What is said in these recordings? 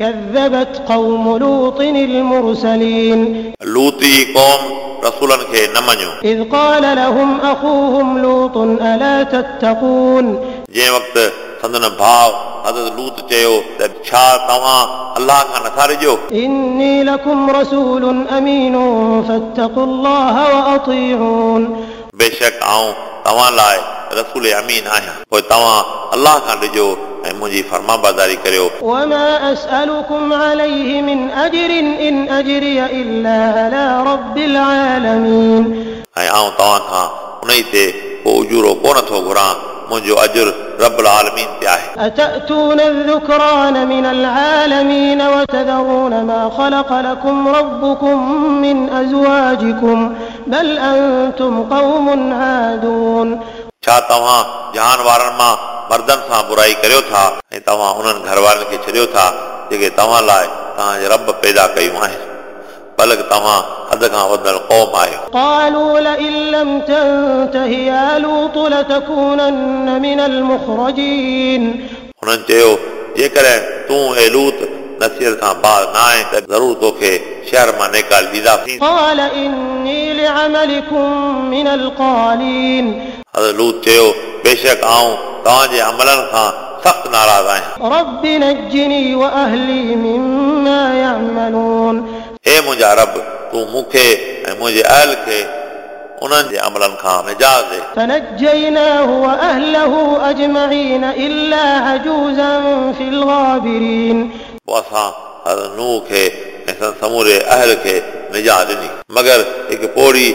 كذبت قوم لوط المرسلين. لوطي قوم رسولن کي نه إذ قال لهم أخوهم لوط ألا تتقون؟ جي وقت سندن ڀاء حضرت لوط چيو ته ڇا توهان الله کان نٿا رجو إني لكم رسول أمين فاتقوا الله وأطيعون. بيشڪ آئون توهان لاءِ رسول امين آهيان پوءِ توهان الله کان رجو ऐं मुंहिंजी फर्मा बरदारी करियो وما أسألكم عليه من أجر إن أجري إلا على رب العالمين ऐं आऊं तव्हां खां उन ई ते को उजूरो कोन थो घुरां मुंहिंजो अजुर रब आलमीन ते आहे أتأتون الذكران من العالمين وتذرون ما خلق لكم ربكم من أزواجكم بل أنتم قوم عادون छा तव्हां जहान वारनि मां मर्दनि सां बुराई करियो था ऐं तव्हां उन्हनि घर वारनि खे छॾियो था जेके तव्हां लाइ तव्हांजे रब पैदा कयूं आहिनि बल्कि तव्हां हद खां वधल क़ौम आहियो قالوا لئن لم تنته يا لوط لتكونن من المخرجين हुननि चयो जेकॾहिं तूं ऐं लूत नसीहत खां बाज़ न आहे त ज़रूरु तोखे शहर मां निकाले ॾींदासीं قال إني لعملكم من القالين حضرت لوط چيو بيشڪ آئون توهان جي عملن کان سخت ناراض آهيان رب نجني واهلي مما يعملون اي منهنجا رب تو مونکي ۽ منهنجي أهل کي انهن جي عملن کان نجات ڏي فنجيناه واهله اجمعين الا عجوزا في الغابرين وصا حضرت نوح کي ۽ سموري أهل کي نجات ڏني مگر هڪ پوڙي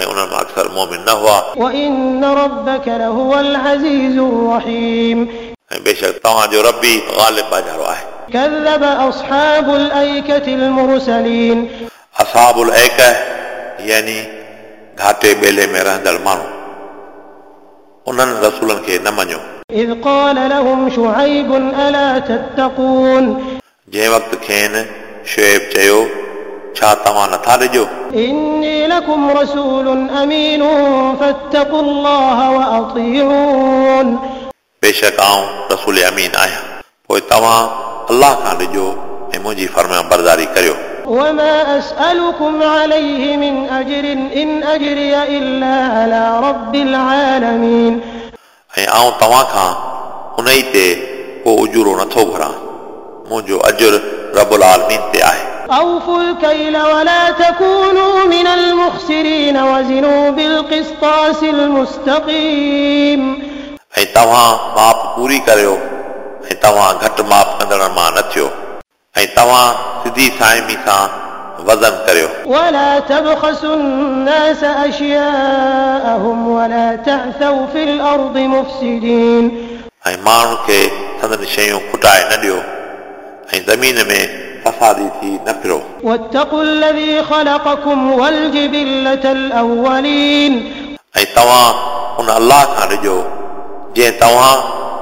ऐं उन्हनि मां अक्सर मोमिन न हुआ وإن ربك لهو العزيز الرحيم ऐं बेशक तव्हांजो रबी ग़ालिब बाजारो आहे كذب أصحاب الأيكة المرسلين असाबुल ऐक यानी घाटे ॿेले में रहंदड़ माण्हू उन्हनि रसूलनि खे न मञियो إذ قال لهم شعيب ألا تتقون जंहिं वक़्तु खेनि शुएब चयो छा तव्हां नथा ॾिजो إني لكم رسول أمين فاتقوا الله وأطيعون बेशक आऊं रसूल अमीन आहियां पोइ तव्हां अलाह खां ॾिजो ऐं मुंहिंजी फर्मा बरदारी करियो وما أسألكم عليه من أجر إن أجري إلا على رب العالمين ऐं आऊं तव्हां खां उन ई ते को उजूरो नथो घुरां मुंहिंजो अजुर रबुल आलमीन ते आहे أوفوا الكيل ولا تكونوا من المخسرين وزنوا بالقسطاس المستقيم ऐं तव्हां माप पूरी करियो ऐं तव्हां घटि माप कंदड़ मां न थियो ऐं तव्हां सिधी साइमी सां वज़न करियो ولا تبخسوا الناس أشياءهم ولا تعثوا في الأرض مفسدين ऐं माण्हुनि खे संदनि शयूं खुटाए न ॾियो ऐं ज़मीन में फसादी थी न फिरो واتقوا الذي خلقكم والجبلة الأولين ऐं तव्हां उन अलाह खां ॾिजो जंहिं तव्हां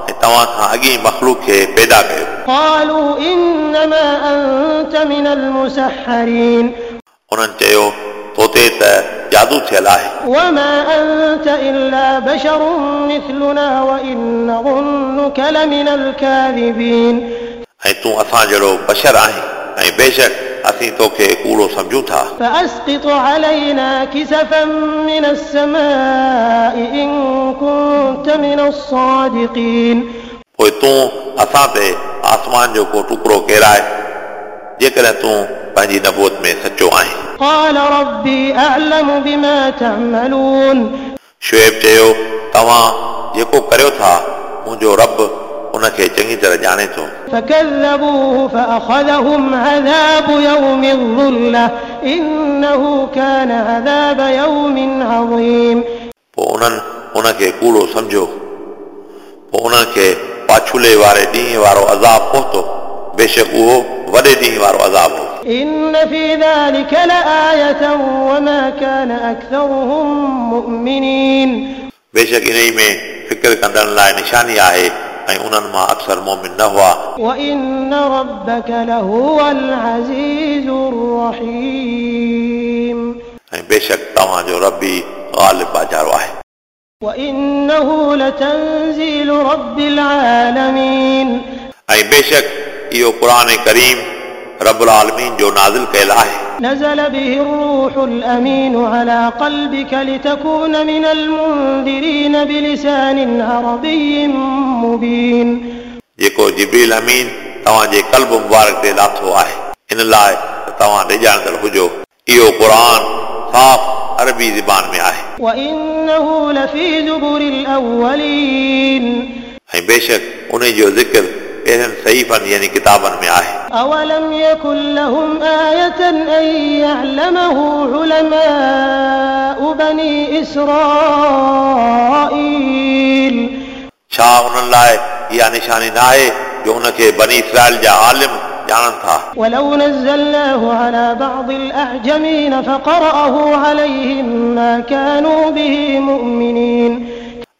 ऐं तव्हां खां अॻी मख़लूक खे पैदा कयो قالوا إنما أنت من المسحرين उन्हनि चयो तोते त जादू थियल आहे وما أنت إلا بشر مثلنا وإن نظنك لمن الكاذبين ऐं तूं असां जहिड़ो बशर आहीं ऐं बेशक असीं तोखे कूड़ो सम्झूं था فأسقط علينا كسفا من السماء إن كنت من الصادقين पोइ तूं असां ते आसमान जो को टुकड़ो केराए जेकॾहिं तूं पंहिंजी नबूत में सचो आहीं قال ربي أعلم بما تعملون शुएब चयो तव्हां जेको करियो था मुंहिंजो रब उनखे चङी तरह ॼाणे थो فكذبوه فأخذهم عذاب يوم الظلة إنه كان عذاب يوم عظيم पोइ उन्हनि उनखे कूड़ो सम्झो पोइ उन्हनि खे पाछुले वारे ॾींहं वारो अज़ाब पहुतो बेशक उहो वॾे ॾींहं वारो अज़ाब हो إن في ذلك لآية وما كان أكثرهم مؤمنين बेशक इन ई में फिक्र कंदड़नि लाइ निशानी आहे ऐं उन्हनि मां अक्सर मोमिन न हुआ وإن ربك لهو العزيز الرحيم ऐं बेशक तव्हांजो रबी ग़ालिब बाजारो आहे وإنه لتنزيل رب العالمين ऐं बेशक इहो क़ुर करीम रबुल आलमीन जो नाज़िल कयल आहे نزل به الروح الأمين على قلبك لتكون من المنذرين بلسان عربي مبين जेको जिबरील अमीन तव्हांजे कल्ब मुबारक ते लाथो आहे इन लाइ त तव्हां ॾिॼाणंदड़ हुजो इहो क़ुर साफ़ अरबी ज़बान में आहे وإنه لفي زبر الأولين ऐं बेशक उन जो ज़िक्र पहिरियनि सहीफ़नि यानी किताबनि में आहे أولم يكن لهم آية أن يعلمه علماء بني إسرائيل छा उन्हनि लाइ इहा निशानी न आहे जो उनखे बनी इसराइल जा आलिम ॼाणनि था ولو نزلناه على بعض الأعجمين فقرأه عليهم ما كانوا به مؤمنين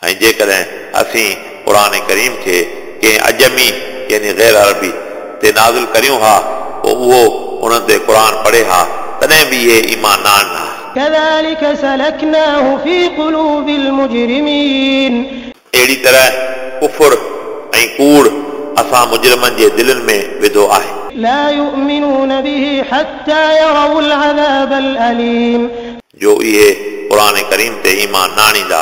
ऐं जेकॾहिं असीं क़ुर करीम खे कंहिं अजमी यानी गैर अरबी ते नाज़िल करियूं हा पोइ उहो उन्हनि ते क़ुर पढ़े हा तॾहिं बि इहे ईमान न आणनि हा كذلك سلكناه في قلوب المجرمين अहिड़ी तरह कुफुर ऐं कूड़ असां मुजरमनि जे दिलनि में विधो आहे لا يؤمنون به حتى يروا العذاب الأليم जो इहे क़ुर करीम ते ईमान न आणींदा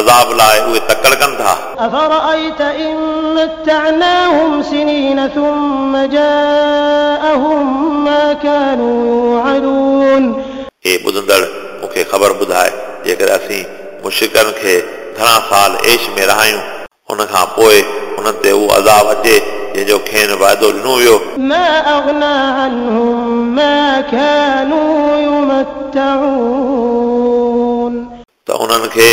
अज़ाब लाइ उहे तकड़ कनि था أفرأيت إن متعناهم سنين ثم جاءهم ما كانوا يوعدون हे ॿुधंदड़ मूंखे ख़बर ॿुधाए जेकर असीं मुशिकनि खे घणा साल ऐश में रहायूं उन खां पोइ उन्हनि ते उहो अज़ाब अचे जंहिंजो खेनि वाइदो ॾिनो वियो ما أغنى عنهم ما كانوا يمتعون त उन्हनि खे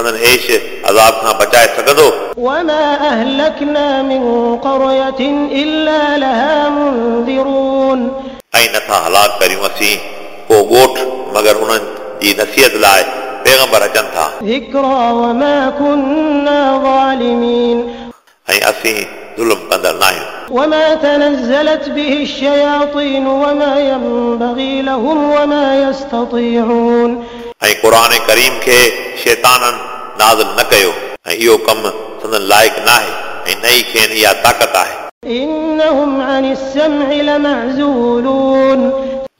संदन ऐश अज़ाब खां बचाए सघंदो وما أهلكنا من قرية إلا لها منذرون ऐं नथा हलाक करियूं असीं को ॻोठ मगर उन्हनि जी नसीहत लाइ पैगंबर अचनि था ذكرى وما كنا ظالمين ऐं असीं ज़ुल्म कंदड़ न आहियूं وما تنزلت به الشياطين وما ينبغي لهم وما يستطيعون ऐं क़ुर करीम खे शैताननि नाज़ न कयो ऐं इहो कमु संदन लाइक़ु नाहे ऐं नई खेनि इहा ताक़त आहे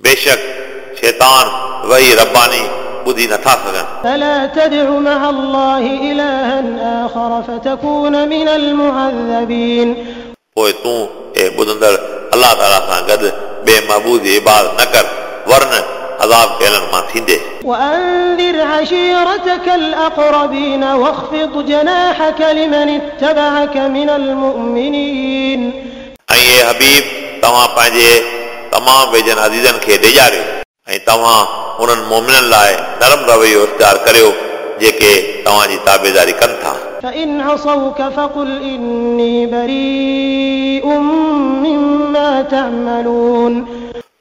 बेशक शैतान वही रबानी ॿुधी नथा सघनि पोइ तूं ऐं ॿुधंदड़ अलाह ताला सां गॾु ॿिए महबूद जी इबाद न कर वरन अज़ाब कयलनि मां थींदे وأنذر عشيرتك الأقربين واخفض جناحك لمن اتبعك من المؤمنين ऐं हे हबीब तव्हां पंहिंजे तमामु वेझनि अज़ीज़नि खे ॾेजारियो ऐं तव्हां उन्हनि मोमिननि लाइ नरम रवैयो इख़्तियार करियो जेके तव्हांजी ताबेदारी कनि था فإن عصوك فقل إني بريء مما تعملون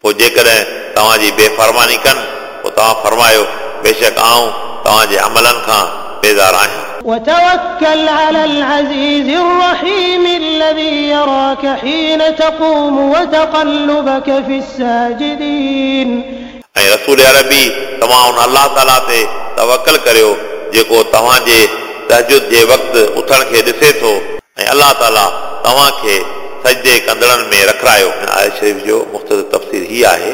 पोइ जेकॾहिं तव्हांजी बेफ़रमानी कनि पोइ तव्हां फरमायो बेशक आऊं तव्हांजे अमलनि खां बेज़ार आहियां وتوكل على العزيز الرحيم الذي يراك حين تقوم وتقلبك في الساجدين ऐं रसूल अरबी तव्हां उन अलाह ताला ते तवकल करियो जेको तव्हांजे तहजुद जे वक़्तु उथण खे ॾिसे थो ऐं अलाह ताला तव्हांखे सजदे कंदड़नि में रखायो आयत शरीफ़ जो मुख़्तलिफ़ तफ़सीर ही आहे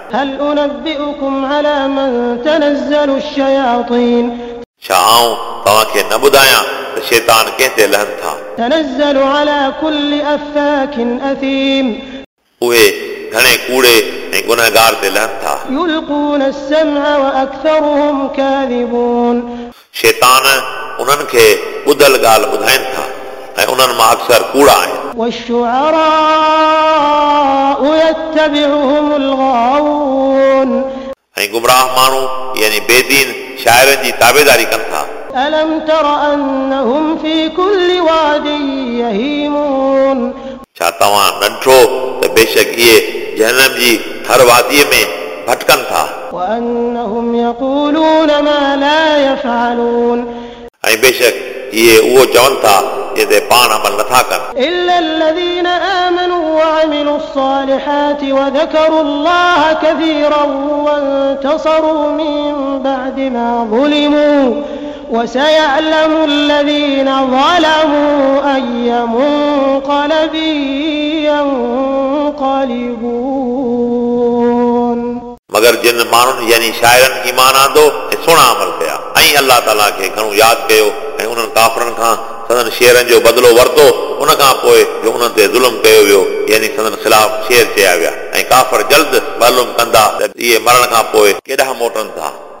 هل أنبئكم على من تنزل الشياطين छा आऊं तव्हांखे न ॿुधायां त शैतान कंहिं ते लहनि था تنزل على كل أفاك أثيم उहे घणे कूड़े ऐं गुनहगार ते लहनि था يلقون السمع وأكثرهم كاذبون शैतान उन्हनि खे ॿुधल ॻाल्हि ॿुधाइनि था ऐं उन्हनि मां अक्सर कूड़ा आहिनि والشعراء يتبعهم الغاوون ऐं गुमराह माण्हू यानी बेदीन शाइरनि जी ताबेदारी कनि था ألم تر أنهم في كل واد يهيمون छा तव्हां नंढो त बेशक इहे जहनम जी हर वादीअ में भटकनि था وأنهم يقولون ما لا يفعلون ऐं बेशक یہ وہ چون تھا یہ تے پان عمل نہ تھا کر۔ إلا الذين آمنوا وعملوا الصالحات وذكروا الله كثيرا وانتصروا من بعد ما ظلموا وسيعلم الذين ظلموا أي منقلب ينقلبون. مگر جن مانن یعنی شاعرن کی ایمان آندو سٺا عمل ڪيا ۽ الله تعاليٰ کي گهڻو ياد ڪيو۔ ۽ انهن ڪافرن کان سندن شعرن جو بدلو ورتو ان کان پوءِ جو انهن تي ظلم ڪيو ويو يعني سندن خلاف شعر چيا ويا. ۽ ڪافر جلد معلوم ڪندا ته اهي مرڻ کان پوءِ ڪيڏانهن موٽن ٿا